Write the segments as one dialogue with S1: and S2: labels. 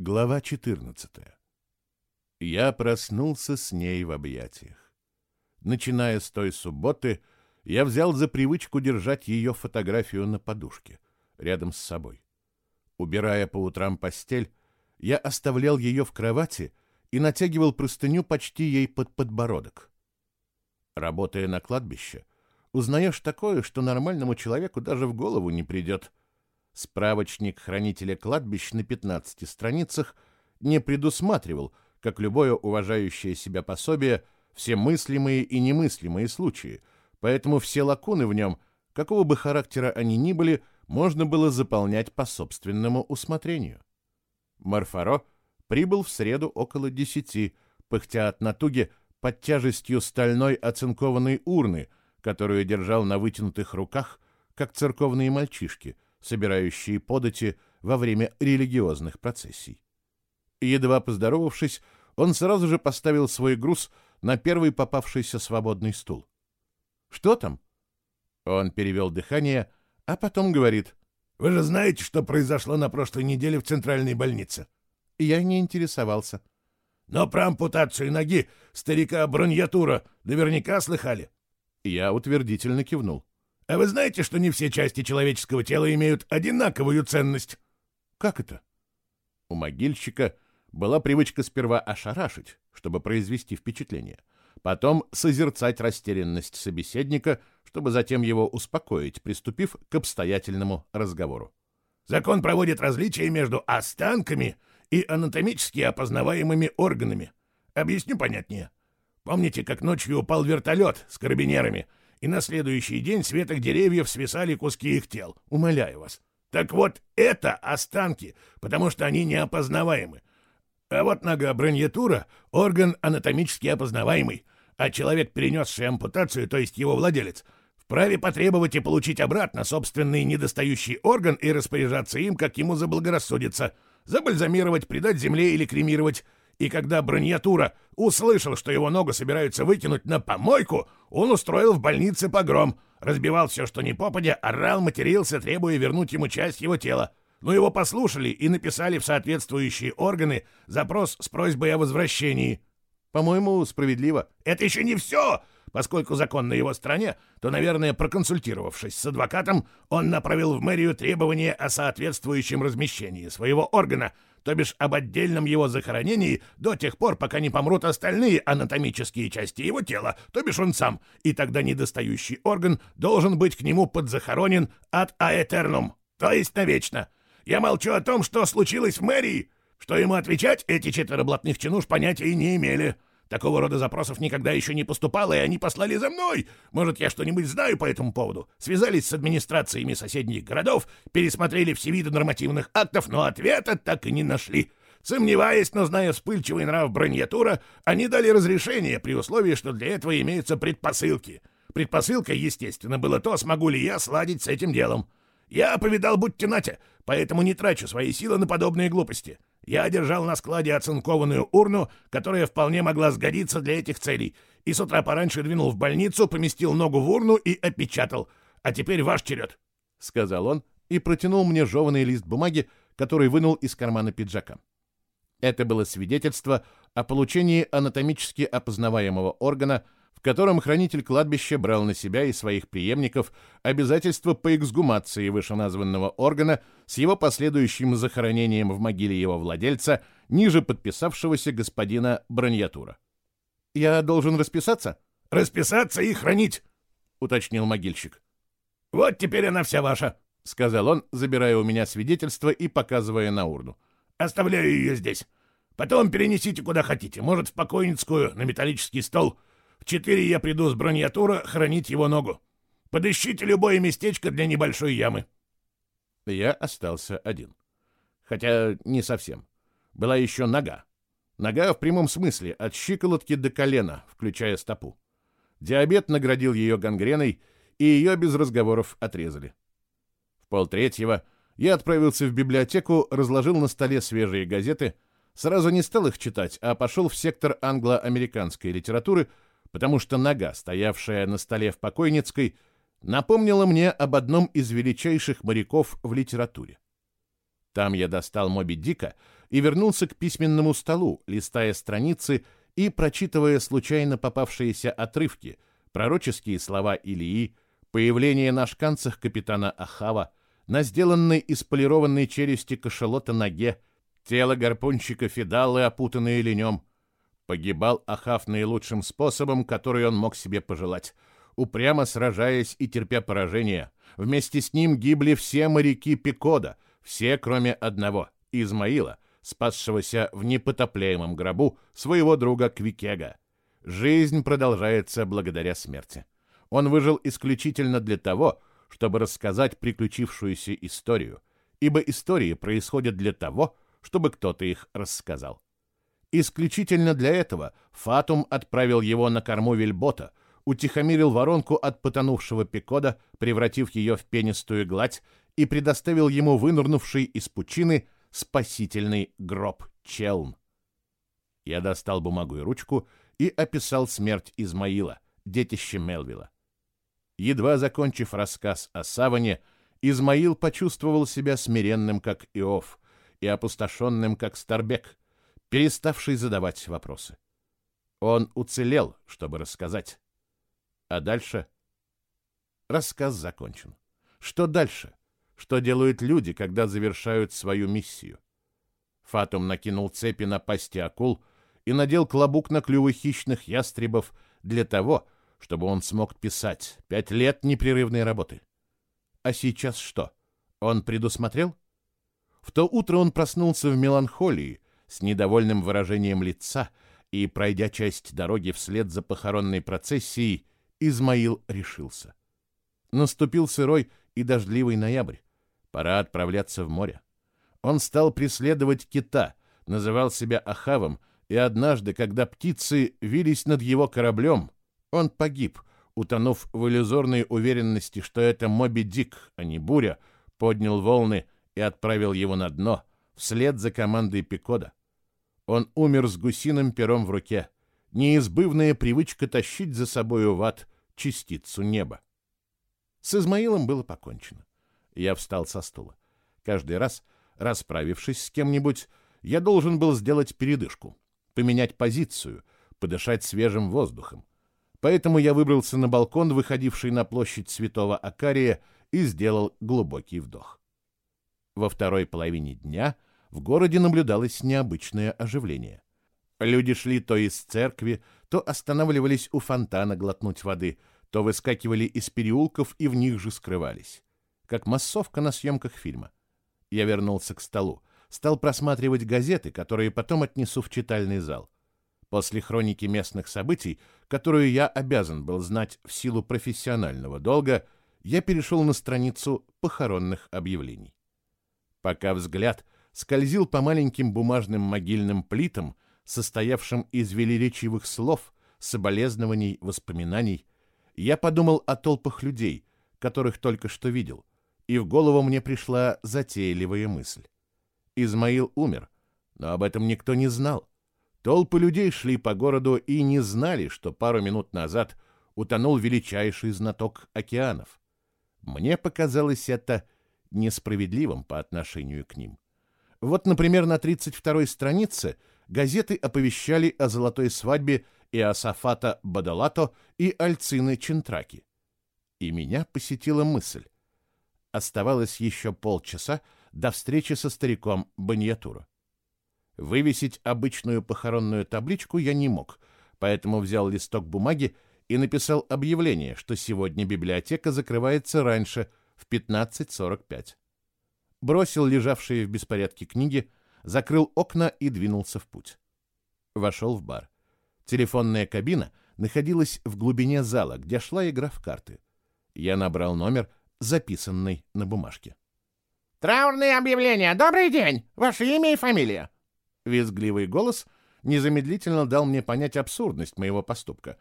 S1: Глава 14. Я проснулся с ней в объятиях. Начиная с той субботы, я взял за привычку держать ее фотографию на подушке, рядом с собой. Убирая по утрам постель, я оставлял ее в кровати и натягивал простыню почти ей под подбородок. Работая на кладбище, узнаешь такое, что нормальному человеку даже в голову не придет — Справочник хранителя кладбищ на 15 страницах не предусматривал, как любое уважающее себя пособие, все мыслимые и немыслимые случаи, поэтому все лакуны в нем, какого бы характера они ни были, можно было заполнять по собственному усмотрению. Марфаро прибыл в среду около десяти, пыхтя от натуги под тяжестью стальной оцинкованной урны, которую держал на вытянутых руках, как церковные мальчишки, собирающие подати во время религиозных процессий. Едва поздоровавшись, он сразу же поставил свой груз на первый попавшийся свободный стул. «Что там?» Он перевел дыхание, а потом говорит.
S2: «Вы же знаете, что произошло на прошлой неделе в центральной больнице?»
S1: Я не интересовался.
S2: «Но про ампутацию ноги старика Броньятура наверняка слыхали?»
S1: Я утвердительно кивнул.
S2: А вы знаете, что не все части человеческого тела имеют одинаковую ценность?
S1: Как это? У могильщика была привычка сперва ошарашить, чтобы произвести впечатление, потом созерцать растерянность собеседника, чтобы затем его успокоить, приступив к обстоятельному разговору.
S2: Закон проводит различия между останками и анатомически опознаваемыми органами. Объясню понятнее. Помните, как ночью упал вертолет с карабинерами — и на следующий день с веток деревьев свисали куски их тел. Умоляю вас. Так вот, это останки, потому что они неопознаваемы. А вот нога броньятура — орган анатомически опознаваемый, а человек, перенесший ампутацию, то есть его владелец, вправе потребовать и получить обратно собственный недостающий орган и распоряжаться им, как ему заблагорассудится, забальзамировать, придать земле или кремировать, и когда броньятура услышал, что его ногу собираются выкинуть на помойку, он устроил в больнице погром, разбивал все, что не попадя, орал, матерился, требуя вернуть ему часть его тела. Но его послушали и написали в соответствующие органы запрос с просьбой о возвращении.
S1: По-моему, справедливо.
S2: Это еще не все! Поскольку закон на его стороне, то, наверное, проконсультировавшись с адвокатом, он направил в мэрию требования о соответствующем размещении своего органа, то бишь об отдельном его захоронении до тех пор, пока не помрут остальные анатомические части его тела, то бишь он сам, и тогда недостающий орган должен быть к нему подзахоронен от аэтернум, то есть навечно. Я молчу о том, что случилось в мэрии. Что ему отвечать, эти четверо блатных чинуш понятия не имели. Такого рода запросов никогда еще не поступало, и они послали за мной. Может, я что-нибудь знаю по этому поводу? Связались с администрациями соседних городов, пересмотрели все виды нормативных актов, но ответа так и не нашли. Сомневаясь, но зная вспыльчивый нрав броньятура, они дали разрешение при условии, что для этого имеются предпосылки. Предпосылкой, естественно, было то, смогу ли я сладить с этим делом. Я повидал будьте Натя, поэтому не трачу свои силы на подобные глупости. Я держал на складе оцинкованную урну, которая вполне могла сгодиться для этих целей, и с утра пораньше двинул в больницу, поместил ногу в урну и опечатал. А теперь ваш черед», —
S1: сказал он и протянул мне жеванный лист бумаги, который вынул из кармана пиджака. Это было свидетельство о получении анатомически опознаваемого органа котором хранитель кладбища брал на себя и своих преемников обязательство по эксгумации вышеназванного органа с его последующим захоронением в могиле его владельца, ниже подписавшегося господина Броньятура. «Я должен расписаться?»
S2: «Расписаться и хранить», — уточнил могильщик. «Вот теперь она вся ваша», — сказал он, забирая у меня свидетельство и показывая на урну. «Оставляю ее здесь. Потом перенесите куда хотите, может, в покойницкую, на металлический стол». Четыре я приду с броньятура хранить его ногу. Подыщите любое местечко для небольшой ямы.
S1: Я остался один. Хотя не совсем. Была еще нога. Нога в прямом смысле, от щиколотки до колена, включая стопу. Диабет наградил ее гангреной, и ее без разговоров отрезали. В полтретьего я отправился в библиотеку, разложил на столе свежие газеты, сразу не стал их читать, а пошел в сектор англо-американской литературы, потому что нога, стоявшая на столе в покойницкой, напомнила мне об одном из величайших моряков в литературе. Там я достал Моби Дика и вернулся к письменному столу, листая страницы и прочитывая случайно попавшиеся отрывки, пророческие слова Илии, появление на шканцах капитана Ахава, на сделанной из полированной челюсти кашалота ноге, тело гарпунщика Фидалы, опутанное ленем. Погибал Ахав наилучшим способом, который он мог себе пожелать, упрямо сражаясь и терпя поражение. Вместе с ним гибли все моряки Пикода, все, кроме одного, Измаила, спасшегося в непотопляемом гробу своего друга Квикега. Жизнь продолжается благодаря смерти. Он выжил исключительно для того, чтобы рассказать приключившуюся историю, ибо истории происходят для того, чтобы кто-то их рассказал. Исключительно для этого Фатум отправил его на корму вельбота, утихомирил воронку от потонувшего Пикода, превратив ее в пенистую гладь, и предоставил ему вынырнувший из пучины спасительный гроб Челн. Я достал бумагу и ручку и описал смерть Измаила, детище Мелвилла. Едва закончив рассказ о Саване, Измаил почувствовал себя смиренным, как Иов, и опустошенным, как Старбек, переставший задавать вопросы. Он уцелел, чтобы рассказать. А дальше... Рассказ закончен. Что дальше? Что делают люди, когда завершают свою миссию? Фатум накинул цепи на пасти акул и надел клобук на клювы хищных ястребов для того, чтобы он смог писать пять лет непрерывной работы. А сейчас что? Он предусмотрел? В то утро он проснулся в меланхолии, с недовольным выражением лица, и, пройдя часть дороги вслед за похоронной процессией, Измаил решился. Наступил сырой и дождливый ноябрь. Пора отправляться в море. Он стал преследовать кита, называл себя Ахавом, и однажды, когда птицы вились над его кораблем, он погиб, утонув в иллюзорной уверенности, что это Моби Дик, а не буря, поднял волны и отправил его на дно, вслед за командой Пикода. Он умер с гусиным пером в руке. Неизбывная привычка тащить за собою в ад частицу неба. С Измаилом было покончено. Я встал со стула. Каждый раз, расправившись с кем-нибудь, я должен был сделать передышку, поменять позицию, подышать свежим воздухом. Поэтому я выбрался на балкон, выходивший на площадь Святого Акария, и сделал глубокий вдох. Во второй половине дня в городе наблюдалось необычное оживление. Люди шли то из церкви, то останавливались у фонтана глотнуть воды, то выскакивали из переулков и в них же скрывались как массовка на съемках фильма. Я вернулся к столу, стал просматривать газеты, которые потом отнесу в читальный зал. После хроники местных событий, которую я обязан был знать в силу профессионального долга, я перешел на страницу похоронных объявлений. Пока взгляд скользил по маленьким бумажным могильным плитам, состоявшим из велеречивых слов, соболезнований, воспоминаний, я подумал о толпах людей, которых только что видел — и в голову мне пришла затейливая мысль. Измаил умер, но об этом никто не знал. Толпы людей шли по городу и не знали, что пару минут назад утонул величайший знаток океанов. Мне показалось это несправедливым по отношению к ним. Вот, например, на 32-й странице газеты оповещали о золотой свадьбе Иосафата Бадалато и Альцины Чентраки. И меня посетила мысль. Оставалось еще полчаса до встречи со стариком Баньятуро. Вывесить обычную похоронную табличку я не мог, поэтому взял листок бумаги и написал объявление, что сегодня библиотека закрывается раньше, в 15.45. Бросил лежавшие в беспорядке книги, закрыл окна и двинулся в путь. Вошел в бар. Телефонная кабина находилась в глубине зала, где шла игра в карты. Я набрал номер записанной на бумажке.
S3: «Траурные объявления! Добрый день! Ваше имя и фамилия!»
S1: Визгливый голос незамедлительно дал мне понять абсурдность моего поступка,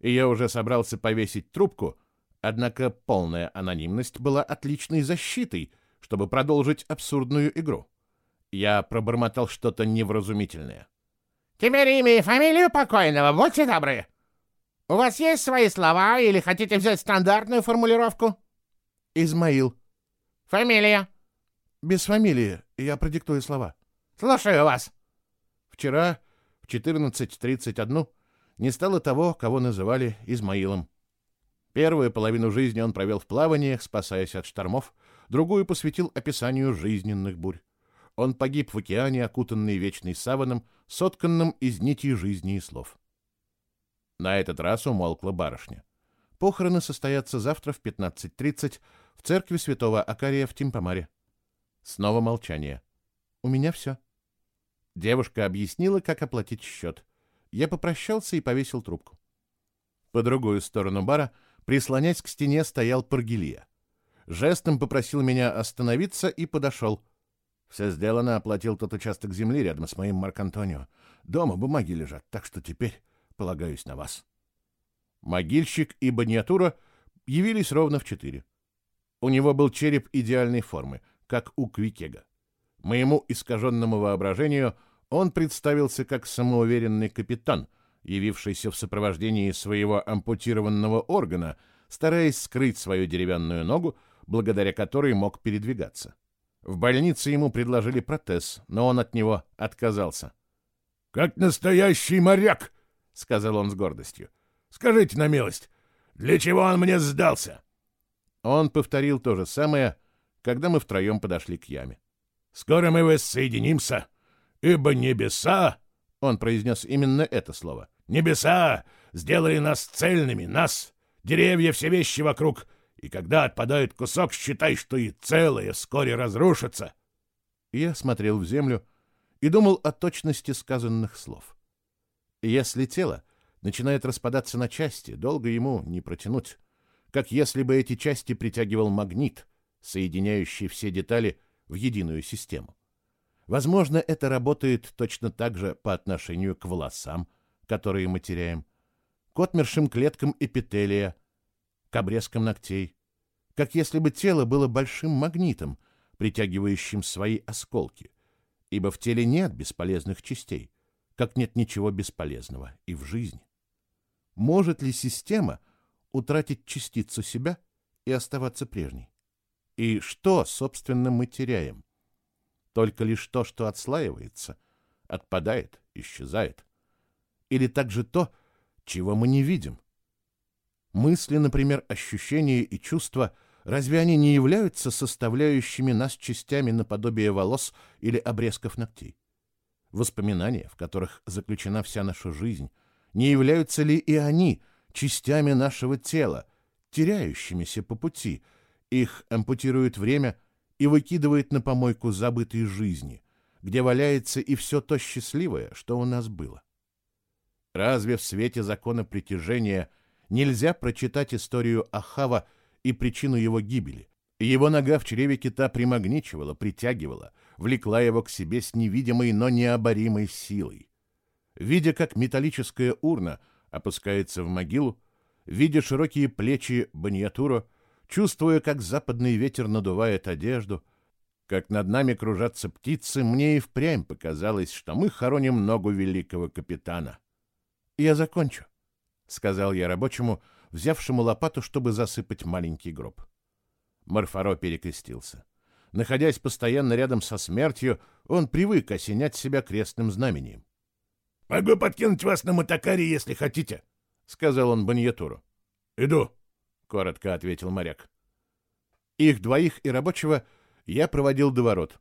S1: и я уже собрался повесить трубку, однако полная анонимность была отличной защитой, чтобы продолжить абсурдную игру. Я пробормотал что-то невразумительное.
S3: «Теперь имя и фамилию покойного, будьте добры!» «У вас есть свои слова или хотите взять стандартную формулировку?»
S1: Измаил.
S3: Фамилия?
S1: Без фамилии, я продиктую слова.
S3: Слушаю вас.
S1: Вчера в 14.31 не стало того, кого называли Измаилом. Первую половину жизни он провел в плаваниях, спасаясь от штормов, другую посвятил описанию жизненных бурь. Он погиб в океане, окутанный вечной саваном, сотканным из нитей жизни и слов. На этот раз умолкла барышня. Похороны состоятся завтра в 15.30 в церкви святого Акария в Тимпомаре. Снова молчание. У меня все. Девушка объяснила, как оплатить счет. Я попрощался и повесил трубку. По другую сторону бара, прислонясь к стене, стоял Паргелия. Жестом попросил меня остановиться и подошел. Все сделано, оплатил тот участок земли рядом с моим Марк-Антонио. Дома бумаги лежат, так что теперь полагаюсь на вас. Могильщик и баниатура явились ровно в четыре. У него был череп идеальной формы, как у Квикега. Моему искаженному воображению он представился как самоуверенный капитан, явившийся в сопровождении своего ампутированного органа, стараясь скрыть свою деревянную ногу, благодаря которой мог передвигаться. В больнице ему предложили протез, но он от него отказался.
S2: «Как настоящий моряк!» — сказал он с гордостью. «Скажите на милость, для чего он мне сдался?»
S1: Он повторил то же самое, когда мы втроем подошли к яме.
S2: Скоро мы воссоединимся, ибо небеса, — он произнес именно это слово, — небеса сделали нас цельными, нас, деревья, все вещи вокруг, и когда отпадает кусок, считай, что и целое вскоре разрушится.
S1: Я смотрел в землю и думал о точности сказанных слов. Если тело начинает распадаться на части, долго ему не протянуть, как если бы эти части притягивал магнит, соединяющий все детали — в единую систему. Возможно, это работает точно так же по отношению к волосам, которые мы теряем, к отмершим клеткам эпителия, к обрезкам ногтей, как если бы тело было большим магнитом, притягивающим свои осколки, ибо в теле нет бесполезных частей, как нет ничего бесполезного и в жизни. Может ли система утратить частицу себя и оставаться прежней? И что, собственно, мы теряем? Только лишь то, что отслаивается, отпадает, исчезает. Или также то, чего мы не видим. Мысли, например, ощущения и чувства, разве они не являются составляющими нас частями наподобие волос или обрезков ногтей? Воспоминания, в которых заключена вся наша жизнь, не являются ли и они частями нашего тела, теряющимися по пути, их ампутирует время и выкидывает на помойку забытой жизни, где валяется и все то счастливое, что у нас было. Разве в свете закона притяжения нельзя прочитать историю Ахава и причину его гибели? Его нога в чреве кита примагничивала, притягивала, влекла его к себе с невидимой, но необоримой силой. Видя, как металлическая урна опускается в могилу, видя широкие плечи Баньятуро, Чувствуя, как западный ветер надувает одежду, как над нами кружатся птицы, мне и впрямь показалось, что мы хороним ногу великого капитана. «Я закончу», — сказал я рабочему, взявшему лопату, чтобы засыпать маленький гроб. Марфаро перекрестился. Находясь постоянно рядом со смертью, он привык осенять себя крестным знамением.
S2: «Могу подкинуть вас на мотокаре, если хотите», — сказал он Баньятуру. «Иду»,
S1: коротко ответил моряк. Их двоих и рабочего я проводил до ворот.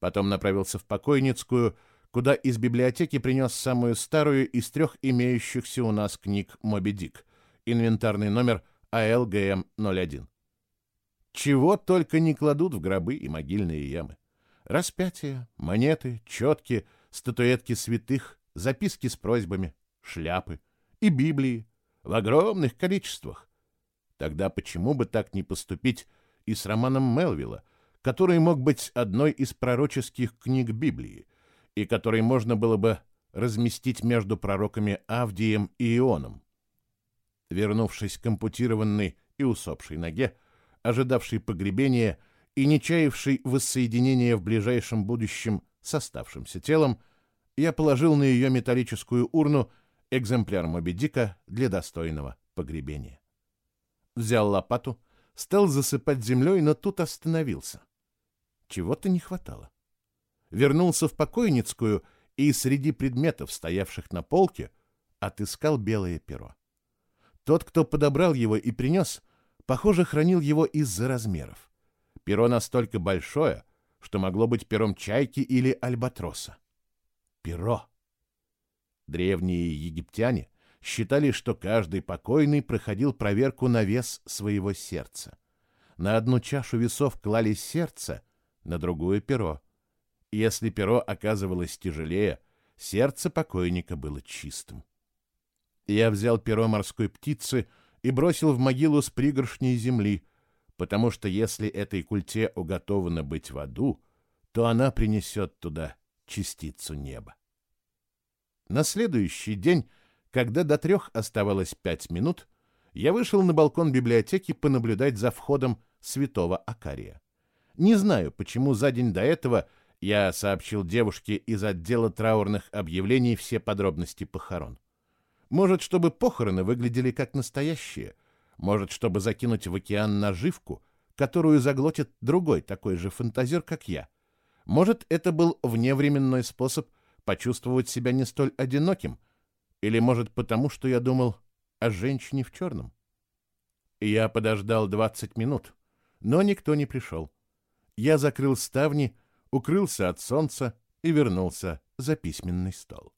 S1: Потом направился в покойницкую, куда из библиотеки принес самую старую из трех имеющихся у нас книг «Моби Дик», инвентарный номер АЛГМ-01. Чего только не кладут в гробы и могильные ямы. Распятия, монеты, четки, статуэтки святых, записки с просьбами, шляпы и Библии в огромных количествах. Тогда почему бы так не поступить и с романом Мелвилла, который мог быть одной из пророческих книг Библии, и который можно было бы разместить между пророками Авдием и Ионом? Вернувшись к ампутированной и усопшей ноге, ожидавшей погребения и не чаявшей воссоединения в ближайшем будущем с оставшимся телом, я положил на ее металлическую урну экземпляр Моби Дика для достойного погребения взял лопату, стал засыпать землей, но тут остановился. Чего-то не хватало. Вернулся в покойницкую и среди предметов, стоявших на полке, отыскал белое перо. Тот, кто подобрал его и принес, похоже, хранил его из-за размеров. Перо настолько большое, что могло быть пером чайки или альбатроса. Перо. Древние египтяне считали, что каждый покойный проходил проверку на вес своего сердца. На одну чашу весов клали сердце, на другую — перо. Если перо оказывалось тяжелее, сердце покойника было чистым. Я взял перо морской птицы и бросил в могилу с пригоршней земли, потому что если этой культе уготовано быть в аду, то она принесет туда частицу неба. На следующий день, когда до трех оставалось пять минут, я вышел на балкон библиотеки понаблюдать за входом святого Акария. Не знаю, почему за день до этого я сообщил девушке из отдела траурных объявлений все подробности похорон. Может, чтобы похороны выглядели как настоящие. Может, чтобы закинуть в океан наживку, которую заглотит другой такой же фантазер, как я. Может, это был вневременной способ почувствовать себя не столь одиноким. Или, может, потому, что я думал о женщине в черном. Я подождал 20 минут, но никто не пришел. Я закрыл ставни, укрылся от солнца и вернулся за письменный стол.